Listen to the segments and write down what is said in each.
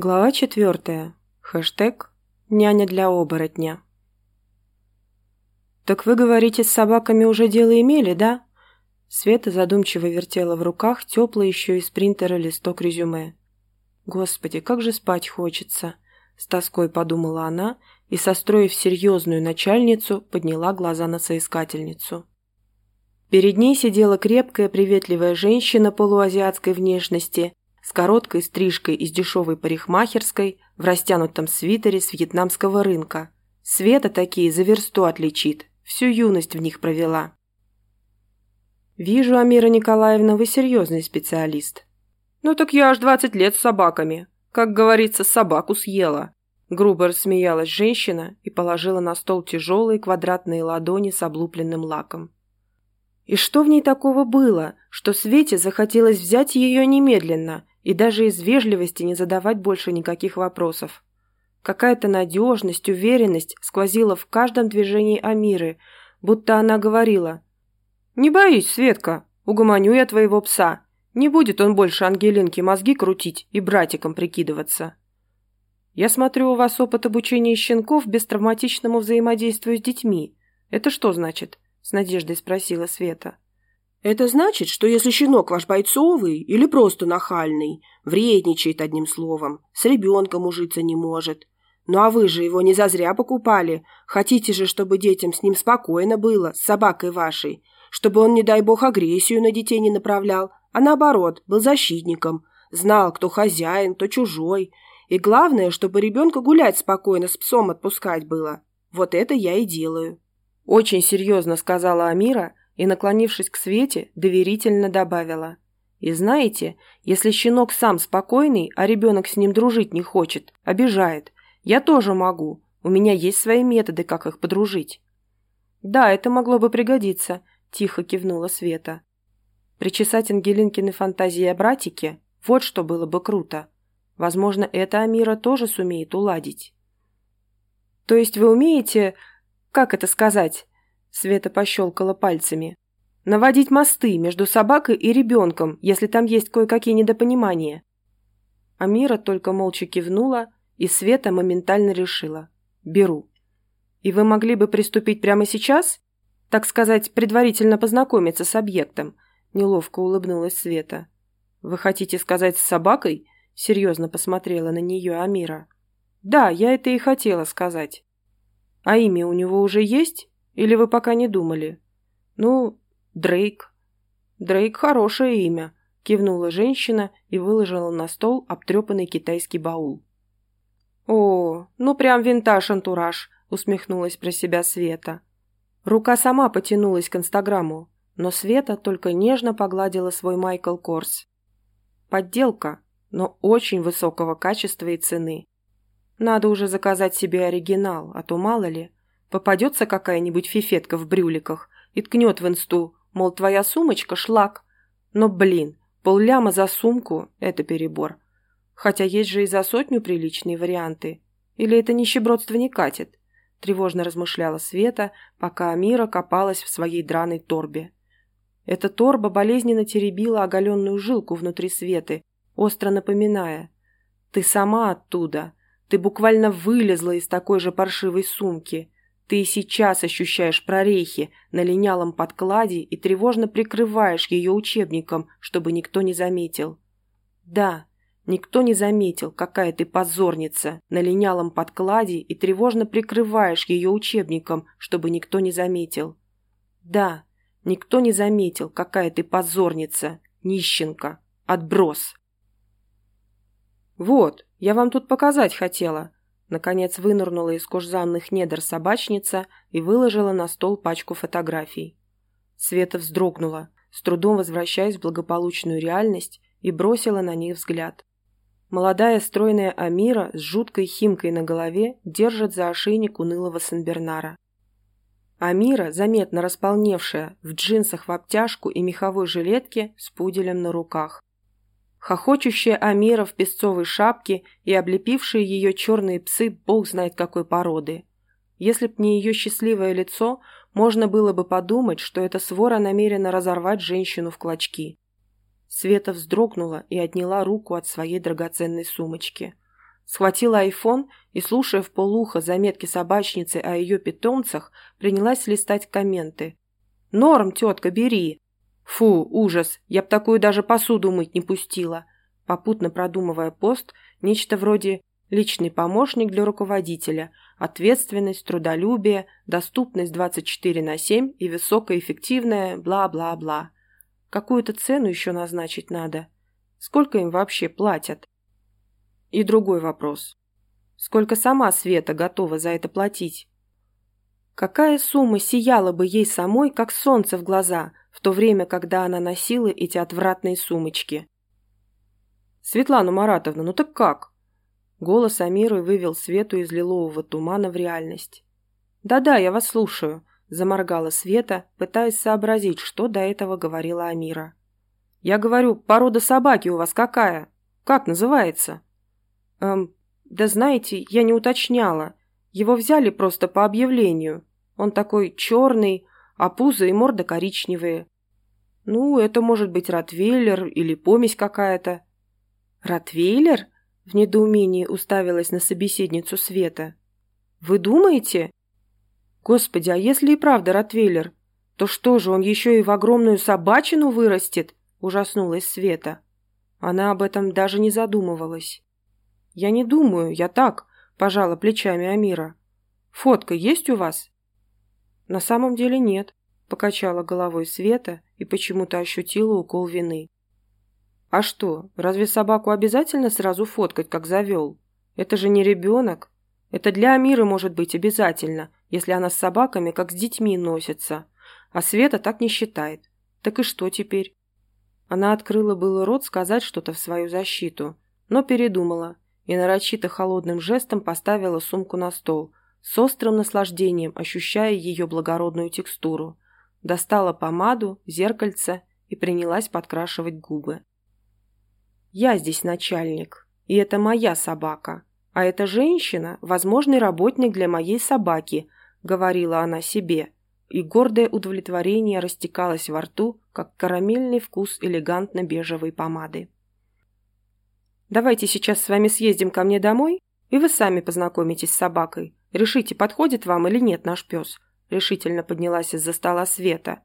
Глава четвертая. Хэштег «Няня для оборотня». «Так вы, говорите, с собаками уже дело имели, да?» Света задумчиво вертела в руках теплый еще из принтера листок резюме. «Господи, как же спать хочется!» С тоской подумала она и, состроив серьезную начальницу, подняла глаза на соискательницу. Перед ней сидела крепкая, приветливая женщина полуазиатской внешности с короткой стрижкой из дешевой парикмахерской в растянутом свитере с вьетнамского рынка. Света такие за версту отличит, всю юность в них провела. «Вижу, Амира Николаевна, вы серьезный специалист». «Ну так я аж двадцать лет с собаками. Как говорится, собаку съела». Грубо рассмеялась женщина и положила на стол тяжелые квадратные ладони с облупленным лаком. И что в ней такого было, что Свете захотелось взять ее немедленно и даже из вежливости не задавать больше никаких вопросов. Какая-то надежность, уверенность сквозила в каждом движении Амиры, будто она говорила «Не боись, Светка, угомоню я твоего пса. Не будет он больше Ангелинке мозги крутить и братиком прикидываться». «Я смотрю, у вас опыт обучения щенков без травматичному взаимодействию с детьми. Это что значит?» – с надеждой спросила Света. Это значит, что если щенок ваш бойцовый или просто нахальный, вредничает одним словом, с ребенком ужиться не может. Ну а вы же его не зазря покупали. Хотите же, чтобы детям с ним спокойно было, с собакой вашей, чтобы он, не дай бог, агрессию на детей не направлял, а наоборот, был защитником, знал, кто хозяин, кто чужой. И главное, чтобы ребенка гулять спокойно с псом отпускать было. Вот это я и делаю. Очень серьезно сказала Амира, и, наклонившись к Свете, доверительно добавила. «И знаете, если щенок сам спокойный, а ребенок с ним дружить не хочет, обижает, я тоже могу. У меня есть свои методы, как их подружить». «Да, это могло бы пригодиться», – тихо кивнула Света. «Причесать Ангелинкины фантазии о братике – вот что было бы круто. Возможно, это Амира тоже сумеет уладить». «То есть вы умеете, как это сказать, Света пощелкала пальцами. «Наводить мосты между собакой и ребенком, если там есть кое-какие недопонимания». Амира только молча кивнула, и Света моментально решила. «Беру». «И вы могли бы приступить прямо сейчас? Так сказать, предварительно познакомиться с объектом?» Неловко улыбнулась Света. «Вы хотите сказать с собакой?» Серьезно посмотрела на нее Амира. «Да, я это и хотела сказать». «А имя у него уже есть?» Или вы пока не думали? Ну, Дрейк. Дрейк хорошее имя, кивнула женщина и выложила на стол обтрепанный китайский баул. О, ну прям винтаж-антураж, усмехнулась про себя Света. Рука сама потянулась к инстаграму, но Света только нежно погладила свой Майкл Корс. Подделка, но очень высокого качества и цены. Надо уже заказать себе оригинал, а то мало ли. Попадется какая-нибудь фифетка в брюликах и ткнет в инсту, мол, твоя сумочка – шлак. Но, блин, полляма за сумку – это перебор. Хотя есть же и за сотню приличные варианты. Или это нищебродство не катит? Тревожно размышляла Света, пока Амира копалась в своей драной торбе. Эта торба болезненно теребила оголенную жилку внутри Светы, остро напоминая. «Ты сама оттуда. Ты буквально вылезла из такой же паршивой сумки. Ты и сейчас ощущаешь прорехи на линялом подкладе и тревожно прикрываешь ее учебником, чтобы никто не заметил. Да, никто не заметил, какая ты позорница на линялом подкладе и тревожно прикрываешь ее учебником, чтобы никто не заметил. Да, никто не заметил, какая ты позорница, нищенка, отброс. Вот, я вам тут показать хотела, Наконец вынырнула из кожзанных недр собачница и выложила на стол пачку фотографий. Света вздрогнула, с трудом возвращаясь в благополучную реальность, и бросила на них взгляд. Молодая стройная Амира с жуткой химкой на голове держит за ошейник унылого Сенбернара. Амира, заметно располневшая, в джинсах в обтяжку и меховой жилетке с пуделем на руках. Хохочущая Амира в песцовой шапке и облепившие ее черные псы бог знает какой породы. Если б не ее счастливое лицо, можно было бы подумать, что эта свора намерена разорвать женщину в клочки. Света вздрогнула и отняла руку от своей драгоценной сумочки. Схватила айфон и, слушая в полухо заметки собачницы о ее питомцах, принялась листать комменты. «Норм, тетка, бери!» «Фу, ужас! Я б такую даже посуду мыть не пустила!» Попутно продумывая пост, нечто вроде «личный помощник для руководителя», «ответственность», «трудолюбие», «доступность 24 на 7» и «высокоэффективная» бла-бла-бла. Какую-то цену еще назначить надо. Сколько им вообще платят? И другой вопрос. Сколько сама Света готова за это платить? Какая сумма сияла бы ей самой, как солнце в глаза, в то время, когда она носила эти отвратные сумочки? «Светлана Маратовна, ну так как?» Голос Амиры вывел Свету из лилового тумана в реальность. «Да-да, я вас слушаю», – заморгала Света, пытаясь сообразить, что до этого говорила Амира. «Я говорю, порода собаки у вас какая? Как называется?» «Эм, да знаете, я не уточняла. Его взяли просто по объявлению. Он такой черный, а пузо и морда коричневые. Ну, это может быть ротвейлер или помесь какая-то». «Ротвейлер?» – в недоумении уставилась на собеседницу Света. «Вы думаете?» «Господи, а если и правда ротвейлер, то что же, он еще и в огромную собачину вырастет?» – ужаснулась Света. Она об этом даже не задумывалась. «Я не думаю, я так», – пожала плечами Амира. «Фотка есть у вас?» «На самом деле нет», – покачала головой Света и почему-то ощутила укол вины. «А что, разве собаку обязательно сразу фоткать, как завел? Это же не ребенок. Это для Амиры может быть обязательно, если она с собаками, как с детьми, носится. А Света так не считает. Так и что теперь?» Она открыла было рот сказать что-то в свою защиту, но передумала – и нарочито холодным жестом поставила сумку на стол, с острым наслаждением ощущая ее благородную текстуру. Достала помаду, зеркальце и принялась подкрашивать губы. «Я здесь начальник, и это моя собака, а эта женщина – возможный работник для моей собаки», – говорила она себе, и гордое удовлетворение растекалось во рту, как карамельный вкус элегантно-бежевой помады. Давайте сейчас с вами съездим ко мне домой, и вы сами познакомитесь с собакой. Решите, подходит вам или нет наш пес». Решительно поднялась из-за стола Света.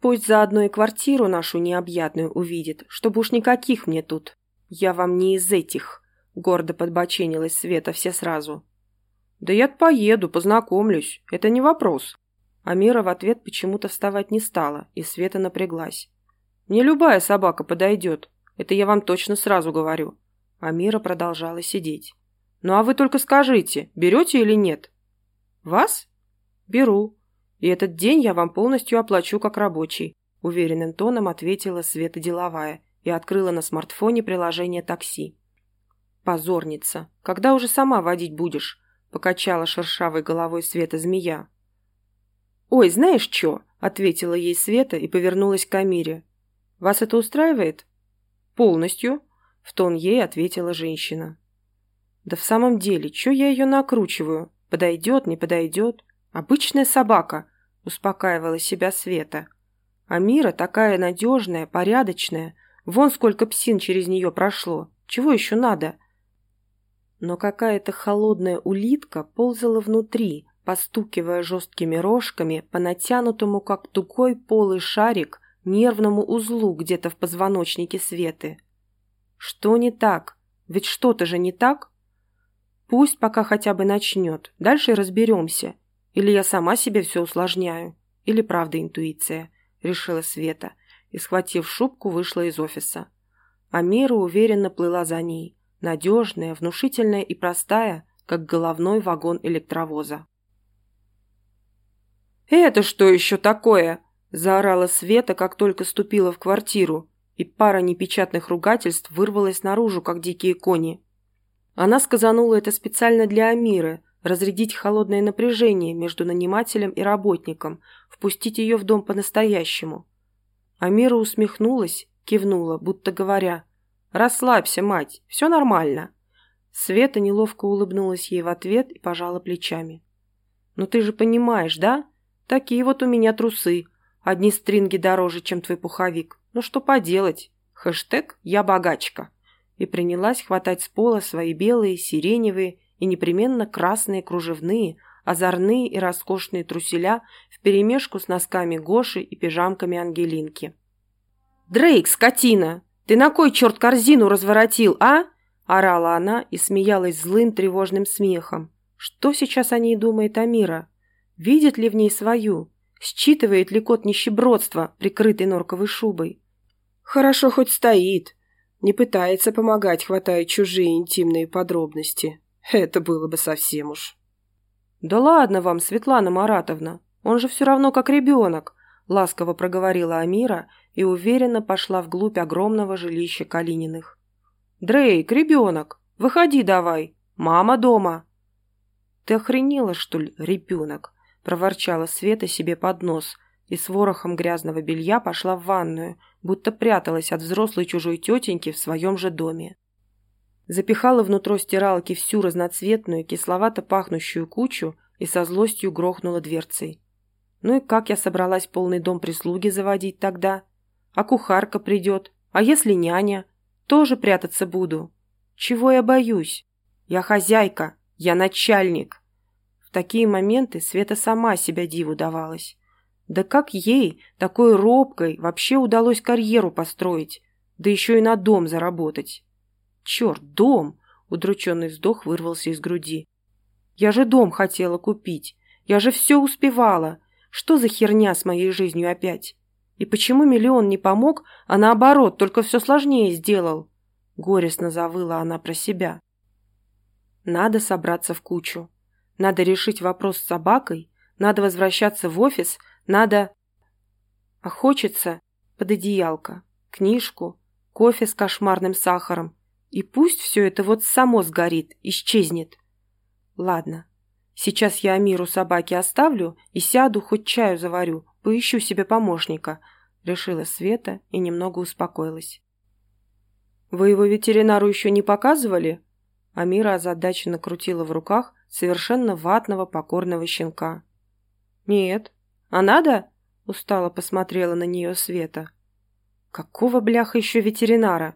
«Пусть заодно и квартиру нашу необъятную увидит, чтобы уж никаких мне тут. Я вам не из этих», — гордо подбоченилась Света все сразу. «Да я поеду, познакомлюсь. Это не вопрос». Амира в ответ почему-то вставать не стала, и Света напряглась. «Мне любая собака подойдет. Это я вам точно сразу говорю». Амира продолжала сидеть. «Ну а вы только скажите, берете или нет?» «Вас?» «Беру. И этот день я вам полностью оплачу как рабочий», уверенным тоном ответила Света деловая и открыла на смартфоне приложение такси. «Позорница! Когда уже сама водить будешь?» покачала шершавой головой Света змея. «Ой, знаешь что?» – ответила ей Света и повернулась к Амире. «Вас это устраивает?» «Полностью», — в тон ей ответила женщина. «Да в самом деле, что я ее накручиваю? Подойдет, не подойдет? Обычная собака», — успокаивала себя Света. «А Мира такая надежная, порядочная. Вон сколько псин через нее прошло. Чего еще надо?» Но какая-то холодная улитка ползала внутри, постукивая жесткими рожками по натянутому, как тугой полый шарик, нервному узлу где-то в позвоночнике Светы. Что не так? Ведь что-то же не так? Пусть пока хотя бы начнет, дальше разберемся. Или я сама себе все усложняю, или правда интуиция, решила Света, и, схватив шубку, вышла из офиса. А Мира уверенно плыла за ней, надежная, внушительная и простая, как головной вагон электровоза. «Это что еще такое?» Заорала Света, как только ступила в квартиру, и пара непечатных ругательств вырвалась наружу, как дикие кони. Она сказанула это специально для Амиры, разрядить холодное напряжение между нанимателем и работником, впустить ее в дом по-настоящему. Амира усмехнулась, кивнула, будто говоря, «Расслабься, мать, все нормально». Света неловко улыбнулась ей в ответ и пожала плечами. «Ну ты же понимаешь, да? Такие вот у меня трусы, Одни стринги дороже, чем твой пуховик. Ну что поделать? Хэштег «Я богачка». И принялась хватать с пола свои белые, сиреневые и непременно красные кружевные, озорные и роскошные труселя вперемешку с носками Гоши и пижамками Ангелинки. «Дрейк, скотина! Ты на кой черт корзину разворотил, а?» орала она и смеялась злым тревожным смехом. Что сейчас о ней думает Амира? Видит ли в ней свою? Считывает ли кот нищебродства, прикрытый норковой шубой? Хорошо хоть стоит, не пытается помогать, хватая чужие интимные подробности. Это было бы совсем уж. «Да ладно вам, Светлана Маратовна, он же все равно как ребенок», ласково проговорила Амира и уверенно пошла вглубь огромного жилища Калининых. «Дрейк, ребенок, выходи давай, мама дома». «Ты охренела, что ли, ребенок?» – проворчала Света себе под нос и с ворохом грязного белья пошла в ванную, будто пряталась от взрослой чужой тетеньки в своем же доме. Запихала внутрь стиралки всю разноцветную, кисловато пахнущую кучу и со злостью грохнула дверцей. Ну и как я собралась полный дом прислуги заводить тогда? А кухарка придет? А если няня? Тоже прятаться буду. Чего я боюсь? Я хозяйка, я начальник. В такие моменты Света сама себя диву давалась. Да как ей, такой робкой, вообще удалось карьеру построить, да еще и на дом заработать? Черт, дом! Удрученный вздох вырвался из груди. Я же дом хотела купить, я же все успевала. Что за херня с моей жизнью опять? И почему миллион не помог, а наоборот, только все сложнее сделал? Горестно завыла она про себя. Надо собраться в кучу. Надо решить вопрос с собакой, надо возвращаться в офис, надо... А хочется под одеялко, книжку, кофе с кошмарным сахаром. И пусть все это вот само сгорит, исчезнет. Ладно, сейчас я Амиру собаки оставлю и сяду, хоть чаю заварю, поищу себе помощника, решила Света и немного успокоилась. «Вы его ветеринару еще не показывали?» Амира озадаченно крутила в руках совершенно ватного покорного щенка. «Нет. А надо?» – устало посмотрела на нее Света. «Какого бляха еще ветеринара?»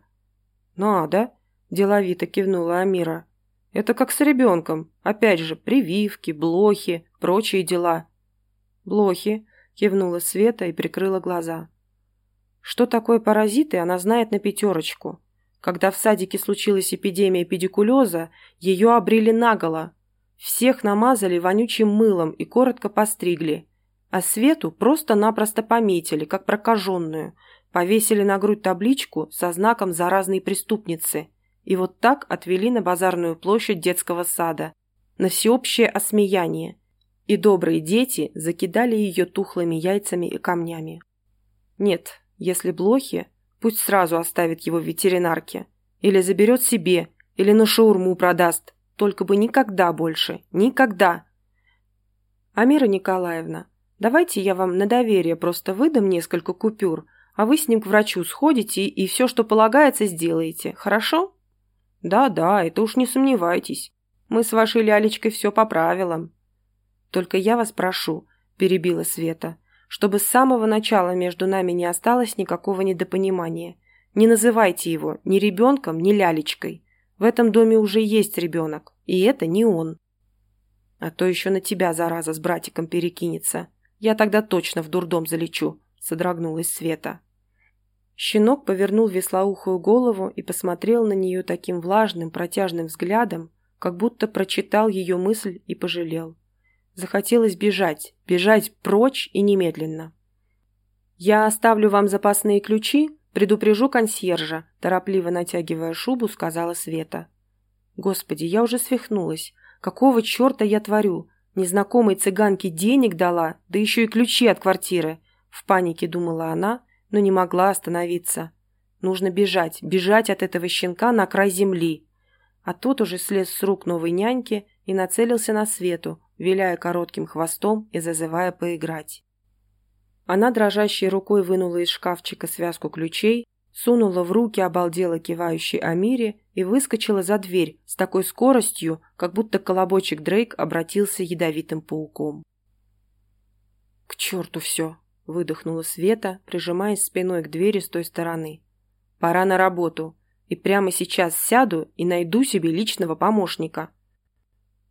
«Надо», – деловито кивнула Амира. «Это как с ребенком. Опять же, прививки, блохи, прочие дела». «Блохи», – кивнула Света и прикрыла глаза. Что такое паразиты, она знает на пятерочку. Когда в садике случилась эпидемия педикулеза, ее обрили наголо. Всех намазали вонючим мылом и коротко постригли. А Свету просто-напросто пометили, как прокаженную. Повесили на грудь табличку со знаком заразной преступницы. И вот так отвели на базарную площадь детского сада. На всеобщее осмеяние. И добрые дети закидали ее тухлыми яйцами и камнями. Нет, если блохи, Пусть сразу оставит его в ветеринарке. Или заберет себе, или на шаурму продаст. Только бы никогда больше. Никогда. Амира Николаевна, давайте я вам на доверие просто выдам несколько купюр, а вы с ним к врачу сходите и все, что полагается, сделаете. Хорошо? Да-да, это уж не сомневайтесь. Мы с вашей лялечкой все по правилам. Только я вас прошу, перебила Света, чтобы с самого начала между нами не осталось никакого недопонимания. Не называйте его ни ребенком, ни лялечкой. В этом доме уже есть ребенок, и это не он. А то еще на тебя, зараза, с братиком перекинется. Я тогда точно в дурдом залечу, содрогнулась Света. Щенок повернул веслоухую голову и посмотрел на нее таким влажным, протяжным взглядом, как будто прочитал ее мысль и пожалел. Захотелось бежать, бежать прочь и немедленно. «Я оставлю вам запасные ключи, предупрежу консьержа», торопливо натягивая шубу, сказала Света. «Господи, я уже свихнулась. Какого черта я творю? Незнакомой цыганке денег дала, да еще и ключи от квартиры». В панике думала она, но не могла остановиться. Нужно бежать, бежать от этого щенка на край земли. А тот уже слез с рук новой няньки и нацелился на Свету, виляя коротким хвостом и зазывая поиграть. Она дрожащей рукой вынула из шкафчика связку ключей, сунула в руки обалдело кивающей Амире и выскочила за дверь с такой скоростью, как будто колобочек Дрейк обратился ядовитым пауком. «К черту все!» — выдохнула Света, прижимаясь спиной к двери с той стороны. «Пора на работу, и прямо сейчас сяду и найду себе личного помощника.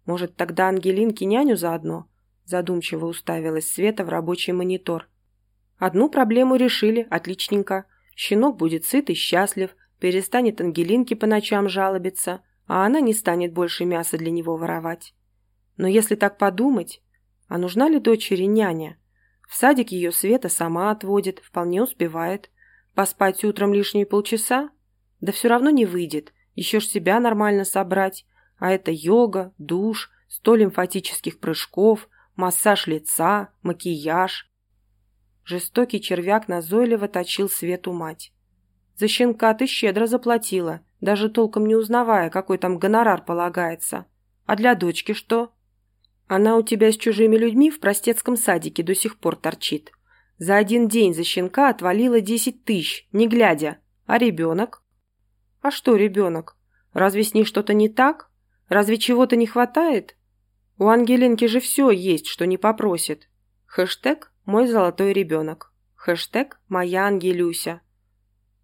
Может, тогда Ангелинке няню заодно? Задумчиво уставилась Света в рабочий монитор. Одну проблему решили, отличненько. Щенок будет сыт и счастлив, перестанет Ангелинке по ночам жалобиться, а она не станет больше мяса для него воровать. Но если так подумать, а нужна ли дочери няня? В садик ее Света сама отводит, вполне успевает. Поспать утром лишние полчаса? Да все равно не выйдет. Еще ж себя нормально собрать. А это йога, душ, сто лимфатических прыжков, массаж лица, макияж. Жестокий червяк назойливо точил Свету мать. За щенка ты щедро заплатила, даже толком не узнавая, какой там гонорар полагается. А для дочки что? Она у тебя с чужими людьми в простецком садике до сих пор торчит. За один день за щенка отвалила десять тысяч, не глядя. А ребенок? А что ребенок? Разве с ней что-то не так? Разве чего-то не хватает? У Ангелинки же все есть, что не попросит. Хэштег «Мой золотой ребенок». Хэштег «Моя Ангелюся».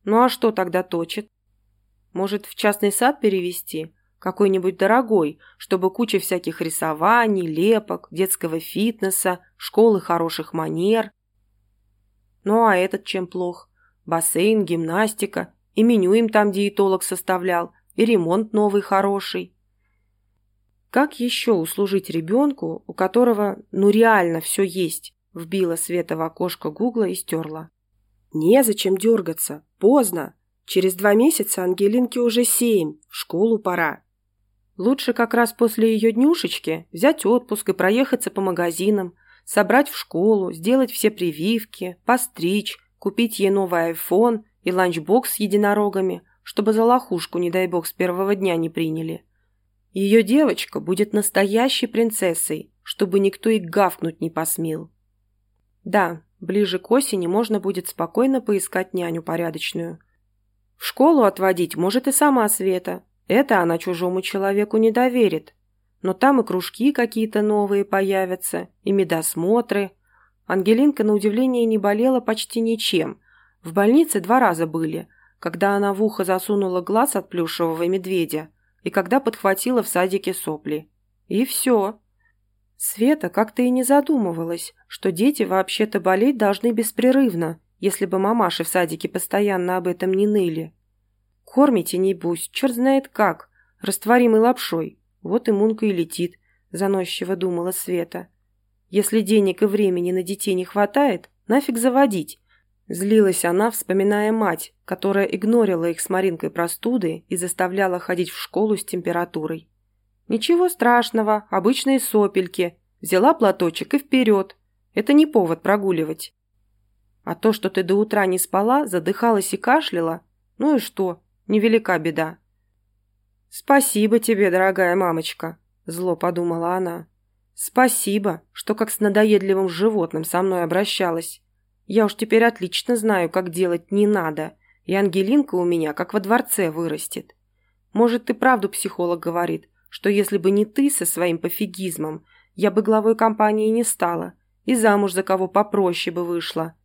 Ну а что тогда точит? Может, в частный сад перевести? Какой-нибудь дорогой, чтобы куча всяких рисований, лепок, детского фитнеса, школы хороших манер. Ну а этот чем плох? Бассейн, гимнастика, и меню им там диетолог составлял, и ремонт новый хороший. Как еще услужить ребенку, у которого ну реально все есть? Вбила Света в окошко Гугла и стерла. Незачем дергаться. Поздно. Через два месяца Ангелинке уже семь. В школу пора. Лучше как раз после ее днюшечки взять отпуск и проехаться по магазинам, собрать в школу, сделать все прививки, постричь, купить ей новый айфон и ланчбокс с единорогами, чтобы за лохушку, не дай бог, с первого дня не приняли. Ее девочка будет настоящей принцессой, чтобы никто и гавкнуть не посмел. Да, ближе к осени можно будет спокойно поискать няню порядочную. В школу отводить может и сама Света, это она чужому человеку не доверит. Но там и кружки какие-то новые появятся, и медосмотры. Ангелинка, на удивление, не болела почти ничем. В больнице два раза были, когда она в ухо засунула глаз от плюшевого медведя и когда подхватила в садике сопли. И все. Света как-то и не задумывалась, что дети вообще-то болеть должны беспрерывно, если бы мамаши в садике постоянно об этом не ныли. Кормите, небось, черт знает как, растворимой лапшой. Вот и Мунка и летит, заносчиво думала Света. Если денег и времени на детей не хватает, нафиг заводить. Злилась она, вспоминая мать, которая игнорила их с Маринкой простуды и заставляла ходить в школу с температурой. «Ничего страшного, обычные сопельки. Взяла платочек и вперед. Это не повод прогуливать. А то, что ты до утра не спала, задыхалась и кашляла, ну и что, Невелика беда. «Спасибо тебе, дорогая мамочка», – зло подумала она. «Спасибо, что как с надоедливым животным со мной обращалась. Я уж теперь отлично знаю, как делать не надо, и Ангелинка у меня как во дворце вырастет. Может, ты правду психолог говорит, что если бы не ты со своим пофигизмом, я бы главой компании не стала и замуж за кого попроще бы вышла.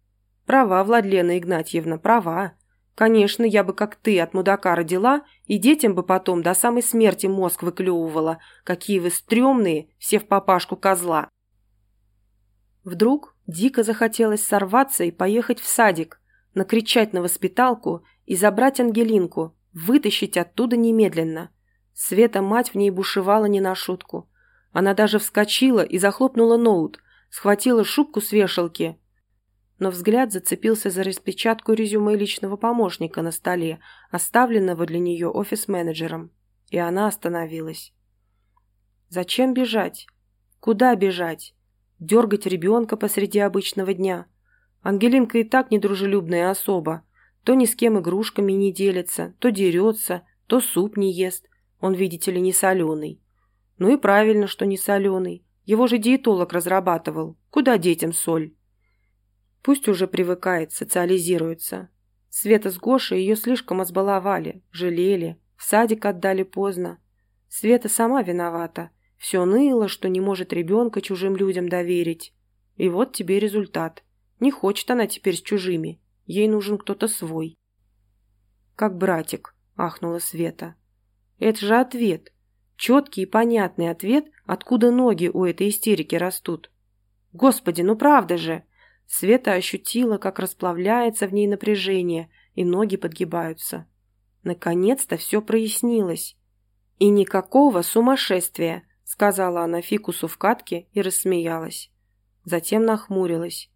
Права, Владлена Игнатьевна, права. Конечно, я бы, как ты, от мудака родила, и детям бы потом до самой смерти мозг выклевывала, какие вы стрёмные, все в папашку козла. Вдруг дико захотелось сорваться и поехать в садик, накричать на воспиталку и забрать Ангелинку, вытащить оттуда немедленно. Света мать в ней бушевала не на шутку. Она даже вскочила и захлопнула ноут, схватила шубку с вешалки но взгляд зацепился за распечатку резюме личного помощника на столе, оставленного для нее офис-менеджером, и она остановилась. Зачем бежать? Куда бежать? Дергать ребенка посреди обычного дня? Ангелинка и так недружелюбная особа. То ни с кем игрушками не делится, то дерется, то суп не ест. Он, видите ли, не соленый. Ну и правильно, что не соленый. Его же диетолог разрабатывал. Куда детям соль? Пусть уже привыкает, социализируется. Света с Гошей ее слишком избаловали, жалели, в садик отдали поздно. Света сама виновата. Все ныло, что не может ребенка чужим людям доверить. И вот тебе результат. Не хочет она теперь с чужими. Ей нужен кто-то свой. Как братик. – ахнула Света. «Это же ответ. Четкий и понятный ответ, откуда ноги у этой истерики растут. Господи, ну правда же!» Света ощутила, как расплавляется в ней напряжение, и ноги подгибаются. Наконец-то все прояснилось. «И никакого сумасшествия», — сказала она фикусу в катке и рассмеялась. Затем нахмурилась.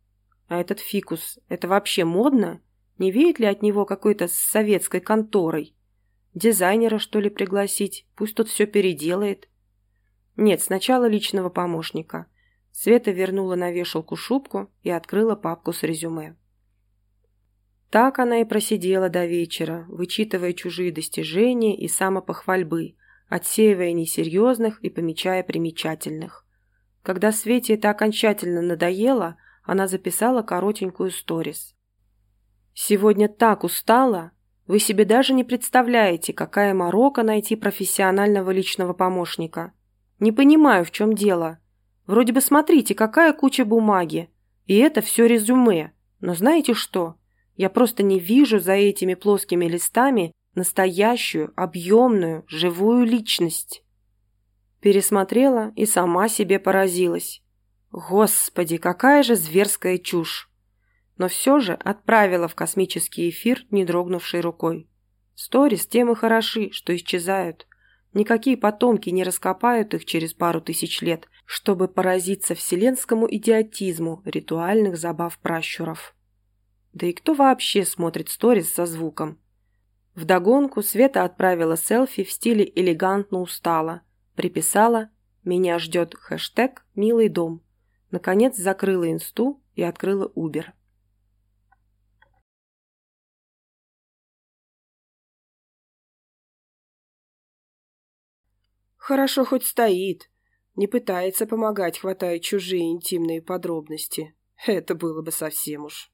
«А этот фикус, это вообще модно? Не веет ли от него какой-то советской конторой? Дизайнера, что ли, пригласить? Пусть тут все переделает». «Нет, сначала личного помощника». Света вернула на вешалку шубку и открыла папку с резюме. Так она и просидела до вечера, вычитывая чужие достижения и самопохвальбы, отсеивая несерьезных и помечая примечательных. Когда Свете это окончательно надоело, она записала коротенькую сторис. «Сегодня так устала, вы себе даже не представляете, какая морока найти профессионального личного помощника. Не понимаю, в чем дело. Вроде бы смотрите, какая куча бумаги. И это все резюме. Но знаете что? Я просто не вижу за этими плоскими листами настоящую, объемную, живую личность. Пересмотрела и сама себе поразилась. Господи, какая же зверская чушь! Но все же отправила в космический эфир, не дрогнувшей рукой. Сторис тем и хороши, что исчезают. Никакие потомки не раскопают их через пару тысяч лет, чтобы поразиться вселенскому идиотизму ритуальных забав пращуров. Да и кто вообще смотрит сторис со звуком? Вдогонку Света отправила селфи в стиле «элегантно устала», приписала «Меня ждет хэштег «Милый дом». Наконец закрыла инсту и открыла Убер. Хорошо хоть стоит, не пытается помогать, хватая чужие интимные подробности. Это было бы совсем уж.